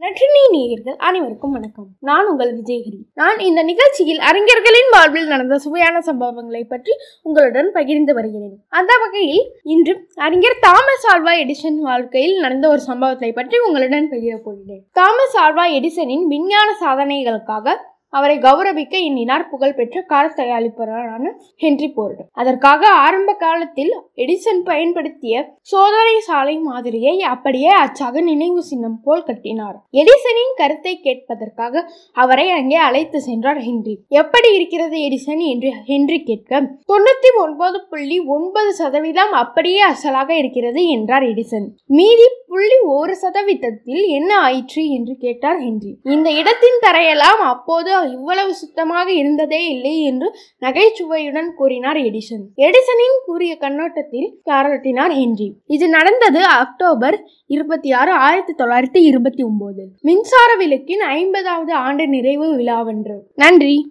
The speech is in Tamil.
நற்றினி நேயர்கள் அனைவருக்கும் வணக்கம். நான் உங்கள் விஜயகிரி. நான் இந்த நிகழ்ச்சியில் அறிஞர்களின் வாழ்வில் நடந்த சுவையான சம்பவங்களை பற்றி உங்களுடன் பகிர்ந்து வருகிறேன். அந்த வகையில் இன்று அறிஞர் தாமஸ் ஆல்வா எடிசன் வாழ்க்கையில் நடந்த ஒரு சம்பவத்தை பற்றி உங்களுடன் பகிரப் போகிறேன். தாமஸ் ஆல்வா எடிசனின் விஞ்ஞான சாதனைகளுக்காக அவரை கௌரவிக்க எண்ணினார் புகழ்பெற்ற கார் தயாரிப்பாளரான ஹென்றி போர்டு. அதற்காக ஆரம்ப காலத்தில் எடிசன் பயன்படுத்திய சோதனை சாலை மாதிரியை அப்படியே அச்சாக நினைவு சின்னம் போல் கட்டினார். எடிசனின் கருத்தை கேட்பதற்காக அவரை அங்கே அழைத்து சென்றார் ஹென்றி. எப்படி இருக்கிறது எடிசன்? என்று ஹென்றி கேட்க தொண்ணூத்தி ஒன்பது புள்ளி ஒன்பது சதவீதம் அப்படியே அசலாக இருக்கிறது என்றார் எடிசன். மீதி புள்ளி ஒரு சதவீதத்தில் என்ன ஆயிற்று? என்று கேட்டார் ஹென்றி. இந்த இடத்தின் தரையெல்லாம் அப்போது இவ்வளவு சுத்தமாக இருந்ததே இல்லை என்று நகைச்சுவையுடன் கூறினார் எடிசன். எடிசனின் கூறிய கண்ணோட்டத்தில் பாராட்டினார் ஹென்றி. இது நடந்தது அக்டோபர் இருபத்தி ஆறு ஆயிரத்தி தொள்ளாயிரத்தி இருபத்தி ஒன்பது மின்சார விளக்கின் ஐம்பதாவது ஆண்டு நிறைவு விழாவன்று. நன்றி.